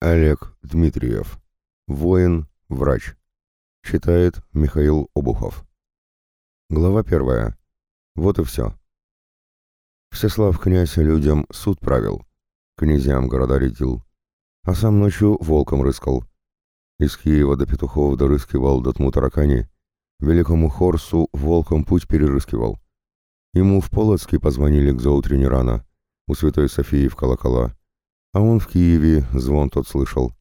Олег Дмитриев. Воин, врач. Читает Михаил Обухов. Глава первая. Вот и все. Всеслав князь людям суд правил, князьям города редил, а сам ночью волком рыскал. Из Киева до Петухов дорыскивал до тму таракани, великому Хорсу волком путь перерыскивал. Ему в Полоцке позвонили к заутренне рано, у Святой Софии в колокола, а он в Киеве звон тот слышал.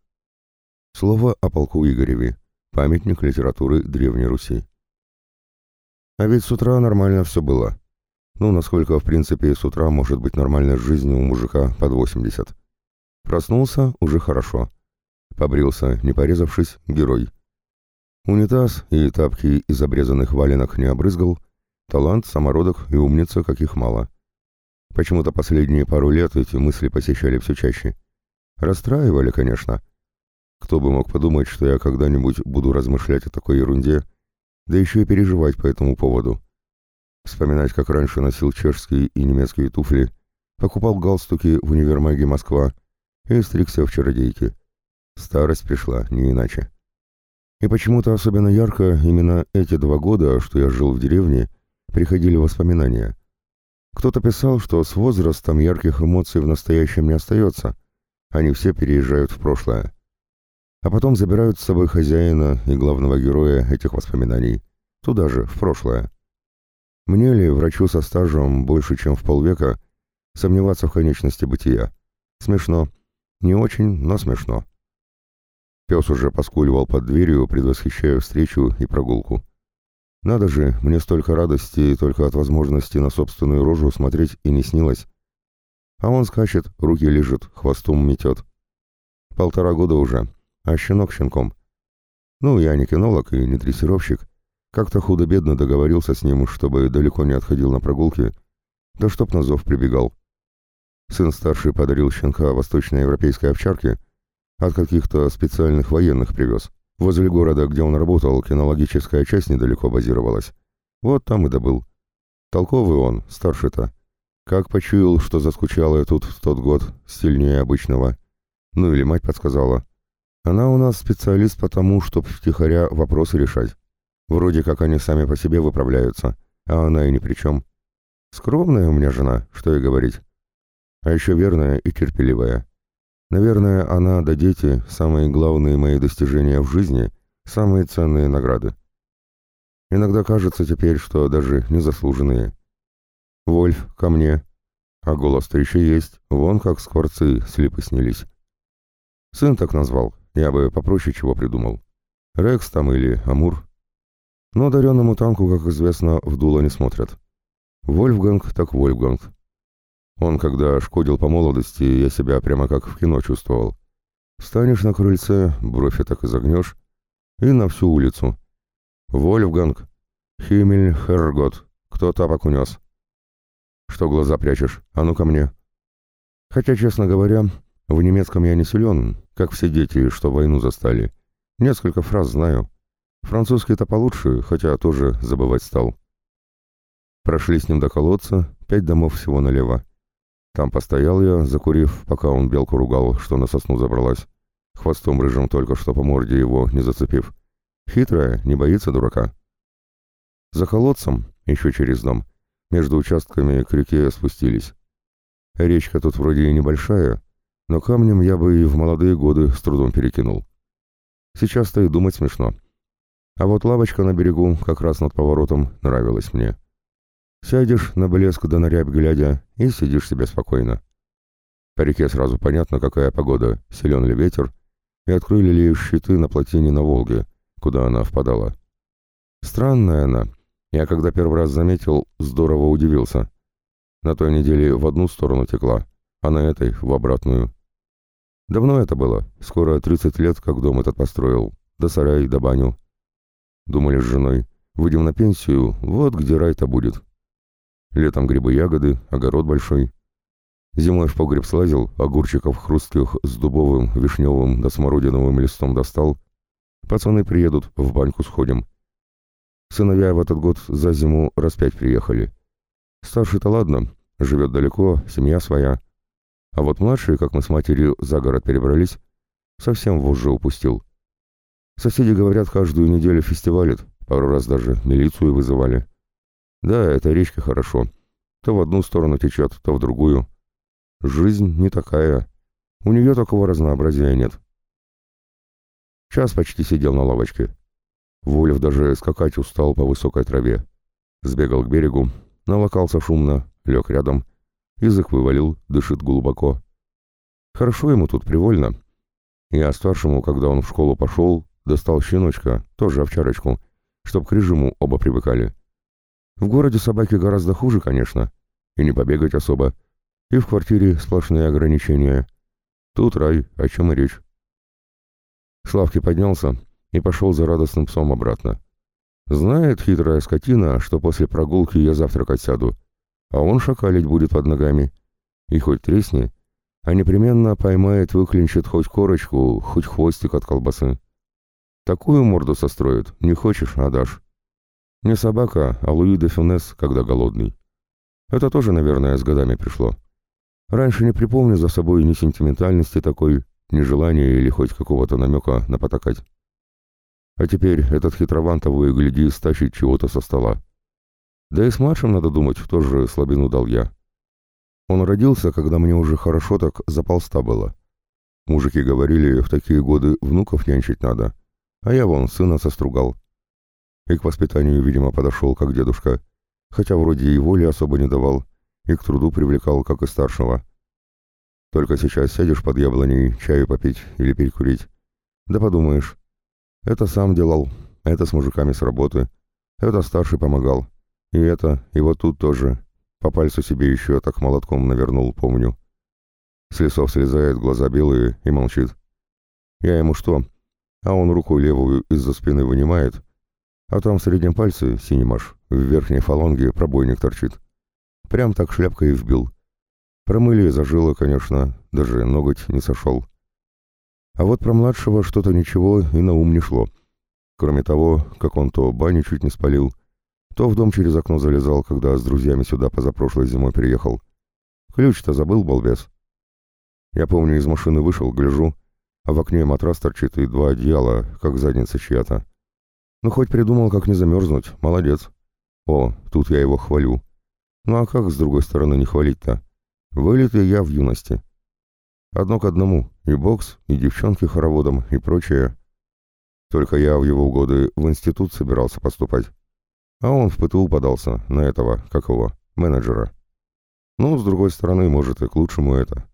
Слово о полку Игореве, памятник литературы Древней Руси. А ведь с утра нормально все было. Ну, насколько, в принципе, с утра может быть нормальной жизнь у мужика под 80. Проснулся уже хорошо. Побрился, не порезавшись, герой. Унитаз и тапки из обрезанных валенок не обрызгал. Талант, самородок и умница, каких мало. Почему-то последние пару лет эти мысли посещали все чаще. Расстраивали, конечно. Кто бы мог подумать, что я когда-нибудь буду размышлять о такой ерунде, да еще и переживать по этому поводу. Вспоминать, как раньше носил чешские и немецкие туфли, покупал галстуки в универмаге Москва и стригся в чародейке. Старость пришла, не иначе. И почему-то особенно ярко именно эти два года, что я жил в деревне, приходили воспоминания. Кто-то писал, что с возрастом ярких эмоций в настоящем не остается, они все переезжают в прошлое. А потом забирают с собой хозяина и главного героя этих воспоминаний, туда же, в прошлое. Мне ли, врачу со стажем больше, чем в полвека, сомневаться в конечности бытия? Смешно. Не очень, но смешно. Пес уже поскуливал под дверью, предвосхищая встречу и прогулку. Надо же, мне столько радости только от возможности на собственную рожу смотреть и не снилось. А он скачет, руки лежит, хвостом метет. Полтора года уже, а щенок щенком. Ну, я не кинолог и не дрессировщик. Как-то худо-бедно договорился с ним, чтобы далеко не отходил на прогулки, да чтоб на зов прибегал. Сын старший подарил щенка восточноевропейской овчарке, от каких-то специальных военных привез. Возле города, где он работал, кинологическая часть недалеко базировалась. Вот там и добыл. Толковый он, старший-то. Как почуял, что заскучал я тут в тот год, сильнее обычного. Ну или мать подсказала. Она у нас специалист по тому, чтоб втихаря вопросы решать. Вроде как они сами по себе выправляются, а она и ни при чем. Скромная у меня жена, что и говорить. А еще верная и терпеливая. Наверное, она да дети — самые главные мои достижения в жизни, самые ценные награды. Иногда кажется теперь, что даже незаслуженные. «Вольф, ко мне!» А голос-то еще есть, вон как скворцы слипы снялись. Сын так назвал, я бы попроще чего придумал. Рекс там или Амур. Но даренному танку, как известно, в дуло не смотрят. Вольфганг так Вольфганг. Он, когда шкодил по молодости, я себя прямо как в кино чувствовал. Станешь на крыльце, бровь так и загнешь, и на всю улицу. «Вольфганг! Химмель Хергот! Кто тапок унес?» «Что глаза прячешь? А ну ко мне!» Хотя, честно говоря, в немецком я не силен, как все дети, что войну застали. Несколько фраз знаю. Французский-то получше, хотя тоже забывать стал. Прошли с ним до колодца, пять домов всего налево. Там постоял я, закурив, пока он белку ругал, что на сосну забралась. Хвостом рыжим только что по морде его не зацепив. Хитрая, не боится дурака. За колодцем, еще через дом, между участками к реке спустились. Речка тут вроде и небольшая, но камнем я бы и в молодые годы с трудом перекинул. Сейчас-то и думать смешно. А вот лавочка на берегу, как раз над поворотом, нравилась мне. Сядешь на блеск да на рябь глядя и сидишь себе спокойно. По реке сразу понятно, какая погода, силен ли ветер, и открыли ли щиты на плотине на Волге, куда она впадала. Странная она. Я когда первый раз заметил, здорово удивился. На той неделе в одну сторону текла, а на этой — в обратную. Давно это было, скоро 30 лет, как дом этот построил, да сарай, да баню. Думали с женой, выйдем на пенсию, вот где рай-то будет. Летом грибы-ягоды, огород большой. Зимой в погреб слазил, огурчиков хрустких с дубовым, вишневым да смородиновым листом достал. Пацаны приедут, в баньку сходим. Сыновья в этот год за зиму раз пять приехали. Старший-то ладно, живет далеко, семья своя. А вот младшие, как мы с матерью за город перебрались, Совсем вожжи упустил. Соседи говорят, каждую неделю фестивалит, пару раз даже милицию вызывали. Да, эта речка хорошо. То в одну сторону течет, то в другую. Жизнь не такая. У нее такого разнообразия нет. Час почти сидел на лавочке. Волев даже скакать устал по высокой траве. Сбегал к берегу, налокался шумно, лег рядом. Язык вывалил, дышит глубоко. Хорошо ему тут привольно. Я старшему, когда он в школу пошел, достал щеночка, тоже овчарочку, чтоб к режиму оба привыкали. В городе собаки гораздо хуже, конечно, и не побегать особо, и в квартире сплошные ограничения. Тут рай, о чем и речь. Славки поднялся и пошел за радостным псом обратно. Знает хитрая скотина, что после прогулки я завтракать сяду, а он шакалить будет под ногами. И хоть тресни, а непременно поймает, выклинчит хоть корочку, хоть хвостик от колбасы. Такую морду состроит, не хочешь, а дашь. Не собака, а Луи де Фюнес, когда голодный. Это тоже, наверное, с годами пришло. Раньше не припомню за собой ни сентиментальности такой, ни желания или хоть какого-то намека на потакать. А теперь этот хитровант того и гляди стащит чего-то со стола. Да и с младшим, надо думать, тоже слабину дал я. Он родился, когда мне уже хорошо так за полста было. Мужики говорили, в такие годы внуков нянчить надо, а я вон сына состругал. И к воспитанию, видимо, подошел как дедушка, хотя вроде и воли особо не давал, и к труду привлекал, как и старшего. Только сейчас сядешь под яблоней чаю попить или перекурить. Да подумаешь, это сам делал, это с мужиками с работы, это старший помогал, и это, и вот тут тоже, по пальцу себе еще так молотком навернул, помню. С лесов слезает, глаза белые и молчит. Я ему что? А он руку левую из-за спины вынимает, а там в среднем пальце, синемаш, в верхней фаланге пробойник торчит. Прям так шляпкой и вбил. Промыли зажило, конечно, даже ноготь не сошел. А вот про младшего что-то ничего и на ум не шло. Кроме того, как он то баню чуть не спалил, то в дом через окно залезал, когда с друзьями сюда позапрошлой зимой приехал. Ключ-то забыл, балбес. Я помню, из машины вышел, гляжу, а в окне матрас торчит и два одеяла, как задница чья-то. Ну, хоть придумал, как не замерзнуть, молодец. О, тут я его хвалю. Ну а как с другой стороны не хвалить-то? Вылет и я в юности. Одно к одному, и бокс, и девчонки хороводом, и прочее. Только я в его годы в институт собирался поступать. А он в ПТУ подался, на этого, как его, менеджера. Ну, с другой стороны, может, и к лучшему это.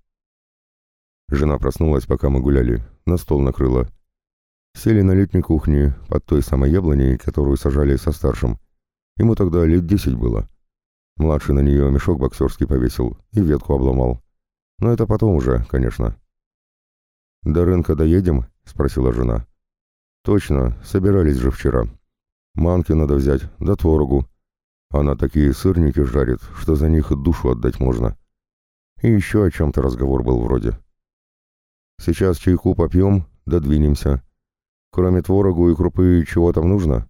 Жена проснулась, пока мы гуляли, на стол накрыла. Сели на летней кухне, под той самой яблоней, которую сажали со старшим. Ему тогда лет десять было. Младший на нее мешок боксерский повесил и ветку обломал. Но это потом уже, конечно. «До рынка доедем?» — спросила жена. «Точно, собирались же вчера. Манки надо взять, да творогу. Она такие сырники жарит, что за них душу отдать можно. И еще о чем-то разговор был вроде. Сейчас чайку попьем, да двинемся. Кроме творогу и крупы чего там нужно?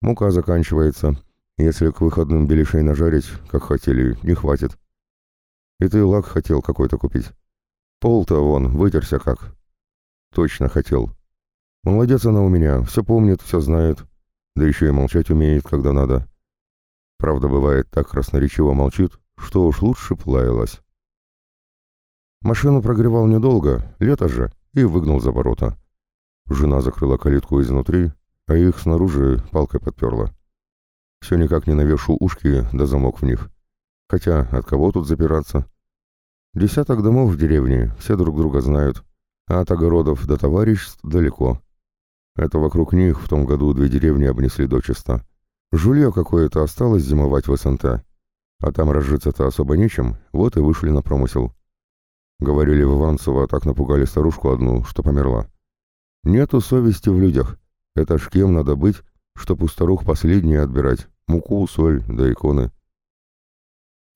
Мука заканчивается. Если к выходным беляшей нажарить, как хотели, не хватит. И ты лак хотел какой-то купить. Пол-то вон, вытерся как. Точно хотел. Молодец она у меня, все помнит, все знает да еще и молчать умеет, когда надо. Правда, бывает так красноречиво молчит, что уж лучше плаялась. Машину прогревал недолго, лето же, и выгнал за ворота. Жена закрыла калитку изнутри, а их снаружи палкой подперла. Все никак не навешу ушки да замок в них. Хотя от кого тут запираться? Десяток домов в деревне, все друг друга знают, а от огородов до товариществ далеко. Это вокруг них в том году две деревни обнесли дочисто. Жулье какое-то осталось зимовать в СНТ. А там разжиться-то особо нечем, вот и вышли на промысел. Говорили в Иванцево, так напугали старушку одну, что померла. Нету совести в людях. Это ж кем надо быть, чтоб у старух последние отбирать. Муку, соль, да иконы.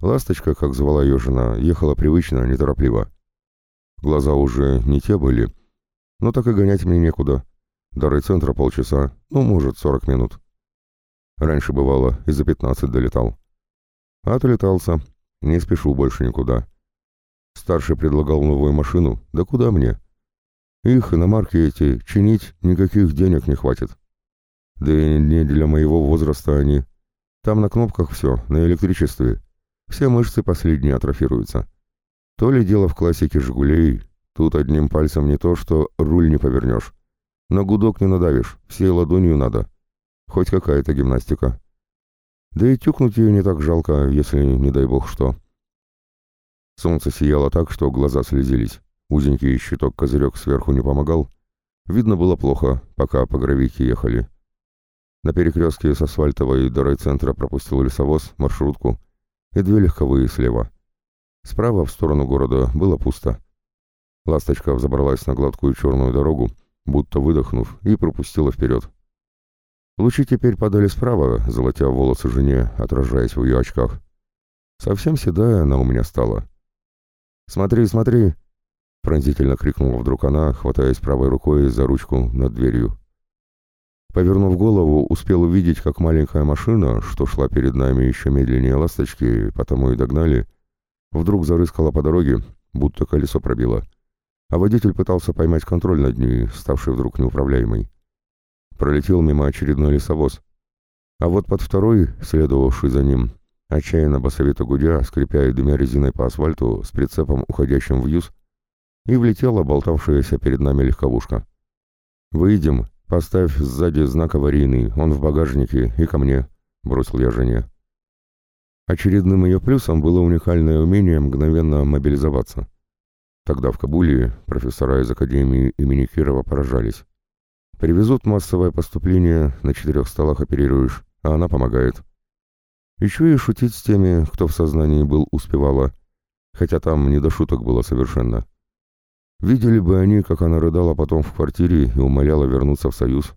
Ласточка, как звала ее жена, ехала привычно, неторопливо. Глаза уже не те были, но так и гонять мне некуда. До райцентра полчаса, ну, может, сорок минут. Раньше бывало, и за пятнадцать долетал. Отлетался, не спешу больше никуда. Старший предлагал новую машину, да куда мне? Их, иномарки эти, чинить никаких денег не хватит. Да и не для моего возраста они. Там на кнопках все, на электричестве. Все мышцы последние атрофируются. То ли дело в классике «Жигулей», тут одним пальцем не то, что руль не повернешь. На гудок не надавишь, всей ладонью надо. Хоть какая-то гимнастика. Да и тюкнуть ее не так жалко, если не дай бог что. Солнце сияло так, что глаза слезились. Узенький щиток-козырек сверху не помогал. Видно было плохо, пока по гравийке ехали. На перекрестке с асфальтовой до райцентра пропустил лесовоз, маршрутку и две легковые слева. Справа, в сторону города, было пусто. Ласточка взобралась на гладкую черную дорогу, будто выдохнув, и пропустила вперед. Лучи теперь падали справа, золотя волосы жене, отражаясь в ее очках. Совсем седая она у меня стала. «Смотри, смотри!» — пронзительно крикнула вдруг она, хватаясь правой рукой за ручку над дверью. Повернув голову, успел увидеть, как маленькая машина, что шла перед нами еще медленнее ласточки, потому и догнали, вдруг зарыскала по дороге, будто колесо пробило. А водитель пытался поймать контроль над ней, ставший вдруг неуправляемой. Пролетел мимо очередной лесовоз. А вот под второй, следовавший за ним, отчаянно басовито гудя, скрипя и дымя резиной по асфальту с прицепом, уходящим в юз, и влетела болтавшаяся перед нами легковушка. «Выйдем», «Поставь сзади знак аварийный, он в багажнике и ко мне», — бросил я жене. Очередным ее плюсом было уникальное умение мгновенно мобилизоваться. Тогда в Кабуле профессора из Академии имени Кирова поражались. Привезут массовое поступление, на четырех столах оперируешь, а она помогает. Еще и шутить с теми, кто в сознании был, успевала, хотя там не до шуток было совершенно. Видели бы они, как она рыдала потом в квартире и умоляла вернуться в Союз.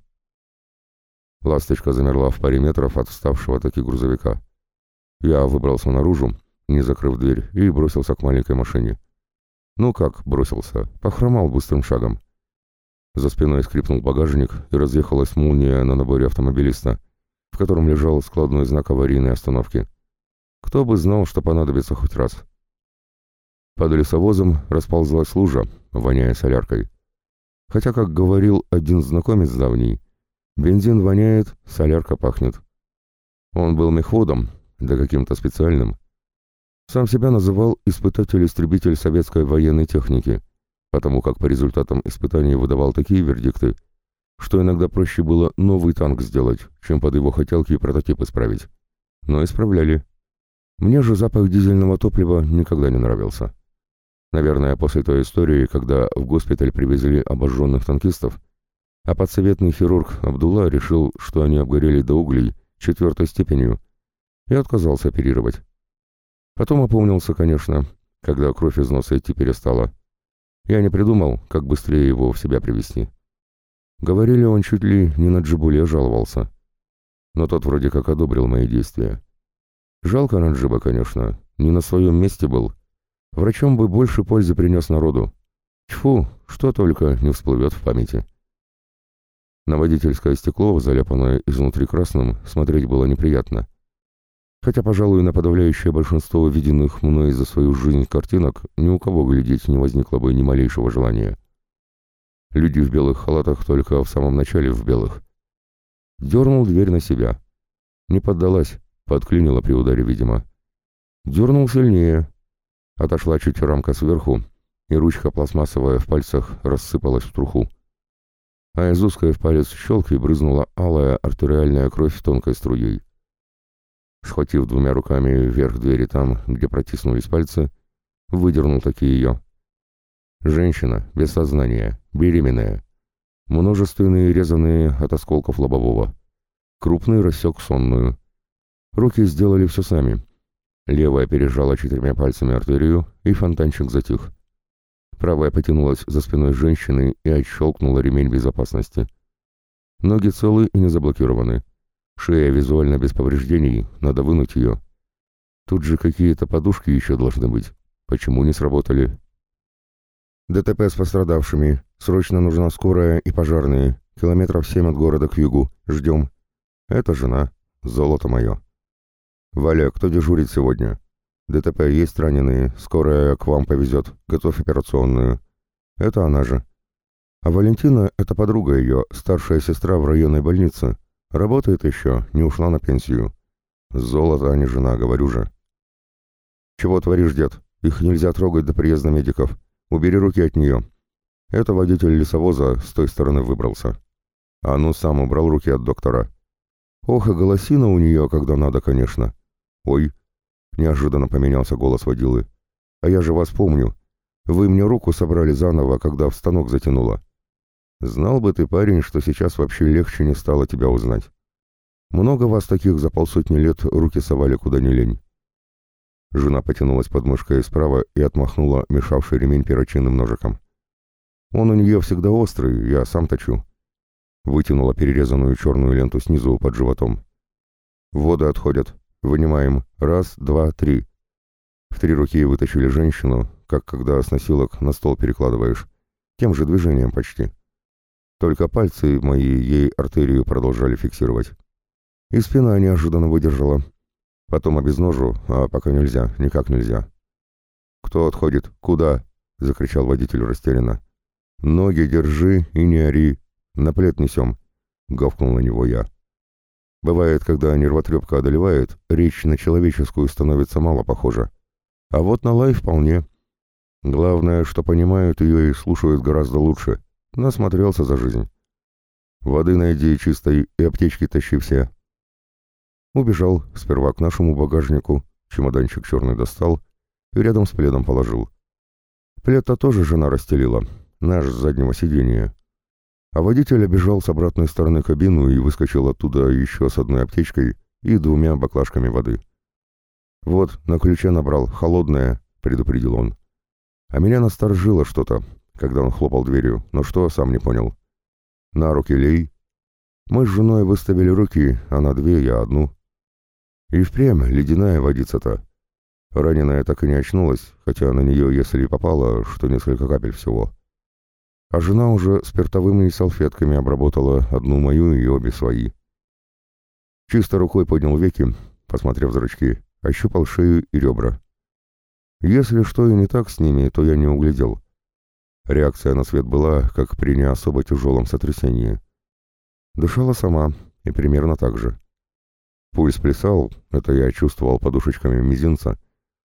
Ласточка замерла в паре метров от вставшего таки грузовика. Я выбрался наружу, не закрыв дверь, и бросился к маленькой машине. Ну как бросился, похромал быстрым шагом. За спиной скрипнул багажник, и разъехалась молния на наборе автомобилиста, в котором лежал складной знак аварийной остановки. Кто бы знал, что понадобится хоть раз. Под лесовозом расползлась лужа, воняя соляркой. Хотя, как говорил один знакомец давний, бензин воняет, солярка пахнет. Он был мехводом, да каким-то специальным. Сам себя называл испытатель-истребитель советской военной техники, потому как по результатам испытаний выдавал такие вердикты, что иногда проще было новый танк сделать, чем под его хотелки прототип исправить. Но исправляли. Мне же запах дизельного топлива никогда не нравился. Наверное, после той истории, когда в госпиталь привезли обожженных танкистов, а подсоветный хирург Абдулла решил, что они обгорели до углей четвертой степенью, и отказался оперировать. Потом опомнился, конечно, когда кровь из носа идти перестала. Я не придумал, как быстрее его в себя привести. Говорили, он чуть ли не на Джибуле жаловался. Но тот вроде как одобрил мои действия. Жалко Наджиба, конечно, не на своем месте был, Врачом бы больше пользы принес народу. Тьфу, что только не всплывет в памяти. На водительское стекло, заляпанное изнутри красным, смотреть было неприятно. Хотя, пожалуй, на подавляющее большинство виденных мной за свою жизнь картинок ни у кого глядеть не возникло бы ни малейшего желания. Люди в белых халатах только в самом начале в белых. Дернул дверь на себя. Не поддалась, подклинила при ударе, видимо. Дернул сильнее, Отошла чуть рамка сверху, и ручка пластмассовая в пальцах рассыпалась в труху. А из узкой в палец щелки брызнула алая артериальная кровь тонкой струей. Схватив двумя руками вверх двери там, где протиснулись пальцы, выдернул таки ее. Женщина, без сознания, беременная. Множественные резаные от осколков лобового. Крупный рассек сонную. Руки сделали все сами, Левая пережала четырьмя пальцами артерию, и фонтанчик затих. Правая потянулась за спиной женщины и отщелкнула ремень безопасности. Ноги целы и не заблокированы. Шея визуально без повреждений, надо вынуть ее. Тут же какие-то подушки еще должны быть. Почему не сработали? ДТП с пострадавшими. Срочно нужна скорая и пожарные. Километров семь от города к югу. Ждем. Это жена. Золото мое. «Валя, кто дежурит сегодня?» «ДТП есть раненые, скорая к вам повезет, готовь операционную». «Это она же». А Валентина — это подруга ее, старшая сестра в районной больнице. Работает еще, не ушла на пенсию. Золото, а не жена, говорю же. Чего творишь, дед? Их нельзя трогать до приезда медиков. Убери руки от нее. Это водитель лесовоза с той стороны выбрался. А ну сам убрал руки от доктора. Ох, и голосина у нее, когда надо, конечно. Ой, неожиданно поменялся голос водилы. А я же вас помню. Вы мне руку собрали заново, когда в станок затянуло. Знал бы ты, парень, что сейчас вообще легче не стало тебя узнать. Много вас таких за полсотни лет руки совали куда ни лень. Жена потянулась под мышкой справа и отмахнула мешавший ремень перочинным ножиком. Он у нее всегда острый, я сам точу. Вытянула перерезанную черную ленту снизу под животом. Воды отходят. Вынимаем. Раз, два, три. В три руки вытащили женщину, как когда с носилок на стол перекладываешь. Тем же движением почти. Только пальцы мои ей артерию продолжали фиксировать. И спина неожиданно выдержала. Потом обезножу, а пока нельзя, никак нельзя. «Кто отходит? Куда?» — закричал водитель растерянно. «Ноги держи и не ори. На плед несем», — гавкнул на него я. Бывает, когда нервотрепка одолевает, речь на человеческую становится мало похожа. А вот на лай вполне. Главное, что понимают ее и слушают гораздо лучше. Насмотрелся за жизнь. Воды найди чистой и аптечки тащи все. Убежал сперва к нашему багажнику, чемоданчик черный достал и рядом с пледом положил. Плед-то тоже жена расстелила, наш с заднего сиденья. А водитель обежал с обратной стороны кабину и выскочил оттуда еще с одной аптечкой и двумя баклажками воды. «Вот, на ключе набрал, холодное», — предупредил он. А меня насторожило что-то, когда он хлопал дверью, но что, сам не понял. «На руки лей». Мы с женой выставили руки, она две, я одну. И впрямь ледяная водица-то. Раненая так и не очнулась, хотя на нее, если и попало, что несколько капель всего. А жена уже спиртовыми салфетками обработала одну мою и обе свои. Чисто рукой поднял веки, посмотрев зрачки, ощупал шею и ребра. Если что и не так с ними, то я не углядел. Реакция на свет была, как при не особо тяжелом сотрясении. Дышала сама, и примерно так же. Пульс плясал, это я чувствовал подушечками мизинца,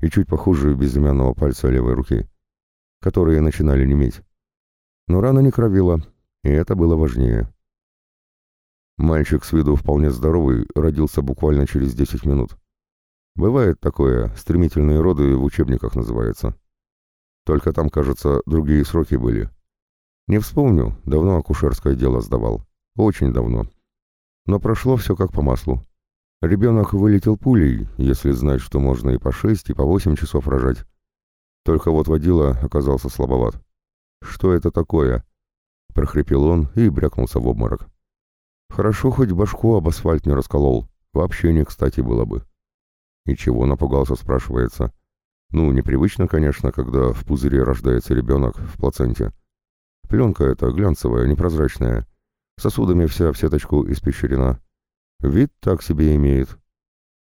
и чуть похуже безымянного пальца левой руки, которые начинали неметь. Но рана не кровила, и это было важнее. Мальчик с виду вполне здоровый, родился буквально через 10 минут. Бывает такое, стремительные роды в учебниках называется. Только там, кажется, другие сроки были. Не вспомню, давно акушерское дело сдавал. Очень давно. Но прошло все как по маслу. Ребенок вылетел пулей, если знать, что можно и по шесть, и по восемь часов рожать. Только вот водила оказался слабоват. «Что это такое?» — прохрипел он и брякнулся в обморок. «Хорошо, хоть башку об асфальт не расколол. Вообще не кстати было бы». «И чего напугался?» — спрашивается. «Ну, непривычно, конечно, когда в пузыре рождается ребенок в плаценте. Пленка эта глянцевая, непрозрачная. Сосудами вся в сеточку испещрена. Вид так себе имеет.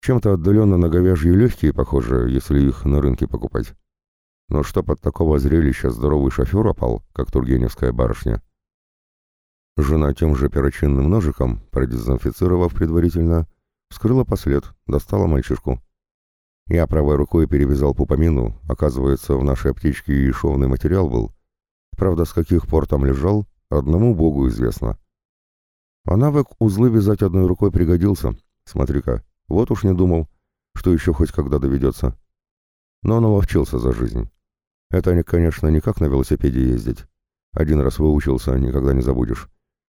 Чем-то отдаленно на говяжьи легкие похоже, если их на рынке покупать. Но что под такого зрелища здоровый шофер опал, как тургеневская барышня? Жена тем же перочинным ножиком, продезинфицировав предварительно, вскрыла послед, достала мальчишку. Я правой рукой перевязал пупамину, оказывается, в нашей аптечке и шовный материал был. Правда, с каких пор там лежал, одному богу известно. А навык узлы вязать одной рукой пригодился. Смотри-ка, вот уж не думал, что еще хоть когда доведется. Но наловчился за жизнь. Это, конечно, не как на велосипеде ездить. Один раз выучился, никогда не забудешь.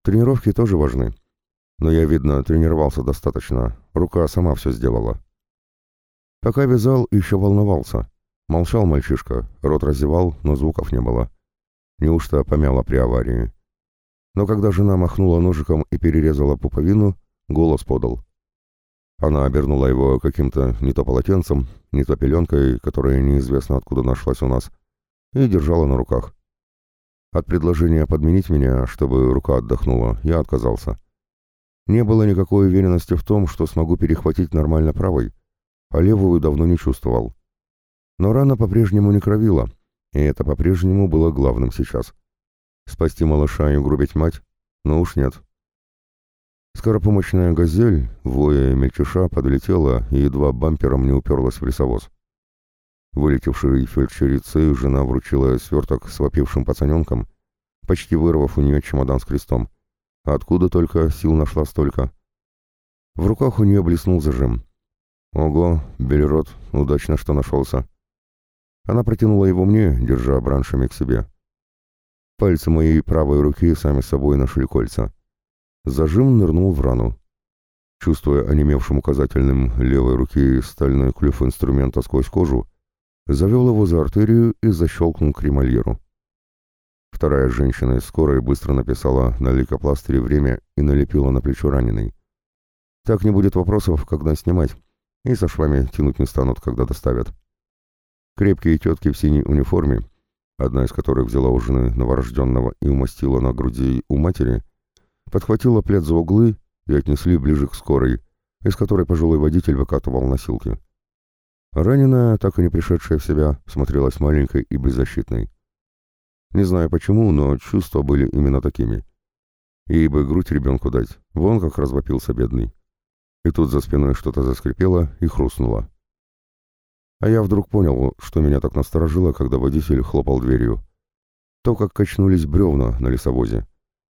Тренировки тоже важны. Но я, видно, тренировался достаточно. Рука сама все сделала. Пока вязал, еще волновался. Молчал мальчишка, рот разевал, но звуков не было. Неужто помяло при аварии? Но когда жена махнула ножиком и перерезала пуповину, голос подал. Она обернула его каким-то не то полотенцем, не то пеленкой, которая неизвестно откуда нашлась у нас, и держала на руках. От предложения подменить меня, чтобы рука отдохнула, я отказался. Не было никакой уверенности в том, что смогу перехватить нормально правой, а левую давно не чувствовал. Но рана по-прежнему не кровила, и это по-прежнему было главным сейчас. Спасти малыша и угробить мать? Ну уж нет. Скоропомощная «Газель», воя и мельчиша, подлетела и едва бампером не уперлась в лесовоз. Вылетевшей фельдшерицей жена вручила сверток с вопившим пацаненком, почти вырвав у нее чемодан с крестом. Откуда только сил нашла столько? В руках у нее блеснул зажим. Ого, Белерот, удачно, что нашелся. Она протянула его мне, держа браншами к себе. Пальцы моей правой руки сами собой нашли кольца. Зажим нырнул в рану. Чувствуя онемевшим указательным левой руки стальной клюв инструмента сквозь кожу, завел его за артерию и защелкнул кремольеру. Вторая женщина из скорой быстро написала на лейкопластыре время и налепила на плечо раненый. Так не будет вопросов, когда снимать, и со швами тянуть не станут, когда доставят. Крепкие тетки в синей униформе, одна из которых взяла у жены новорожденного и умастила на груди у матери, подхватила плед за углы и отнесли ближе к скорой, из которой пожилой водитель выкатывал носилки. Раненая, так и не пришедшая в себя, смотрелась маленькой и беззащитной. Не знаю почему, но чувства были именно такими. Ей бы грудь ребенку дать, вон как развопился бедный. И тут за спиной что-то заскрипело и хрустнуло. А я вдруг понял, что меня так насторожило, когда водитель хлопал дверью. То, как качнулись бревна на лесовозе,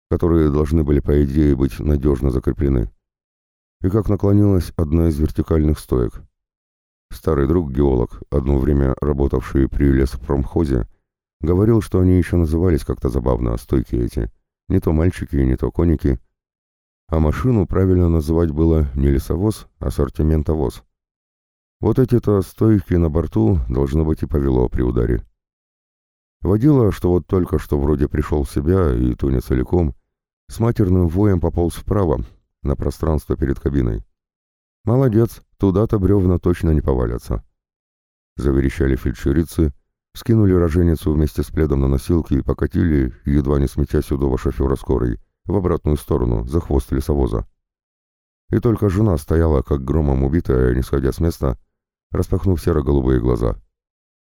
которые должны были, по идее, быть надежно закреплены. И как наклонилась одна из вертикальных стоек. Старый друг, геолог, одно время работавший при лесопромхозе, говорил, что они еще назывались как-то забавно, стойки эти. Не то мальчики, не то коники. А машину правильно называть было не лесовоз, а сортиментовоз. Вот эти-то стойки на борту должно быть и повело при ударе. Водила, что вот только что вроде пришел в себя, и то не целиком, с матерным воем пополз вправо, на пространство перед кабиной. Молодец, туда-то бревна точно не повалятся. Заверещали фельдшерицы, скинули роженицу вместе с пледом на носилки и покатили, едва не сметя сюдова шофера скорой, в обратную сторону, за хвост лесовоза. И только жена стояла, как громом убитая, не сходя с места, распахнув серо-голубые глаза.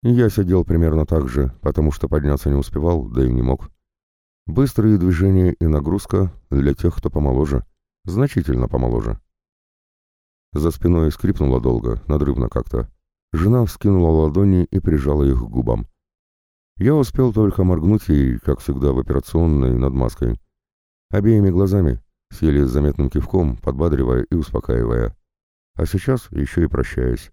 Я сидел примерно так же, потому что подняться не успевал, да и не мог. Быстрые движения и нагрузка для тех, кто помоложе, значительно помоложе. За спиной скрипнуло долго, надрывно как-то. Жена вскинула ладони и прижала их к губам. Я успел только моргнуть ей, как всегда в операционной, над маской. Обеими глазами, сели с заметным кивком, подбадривая и успокаивая. А сейчас еще и прощаясь.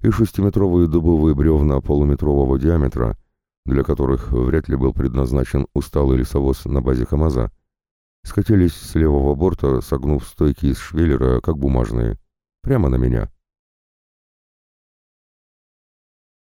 И шестиметровые дубовые бревна полуметрового диаметра, для которых вряд ли был предназначен усталый лесовоз на базе КамАЗа, скатились с левого борта, согнув стойки из швеллера, как бумажные. Прямо на меня.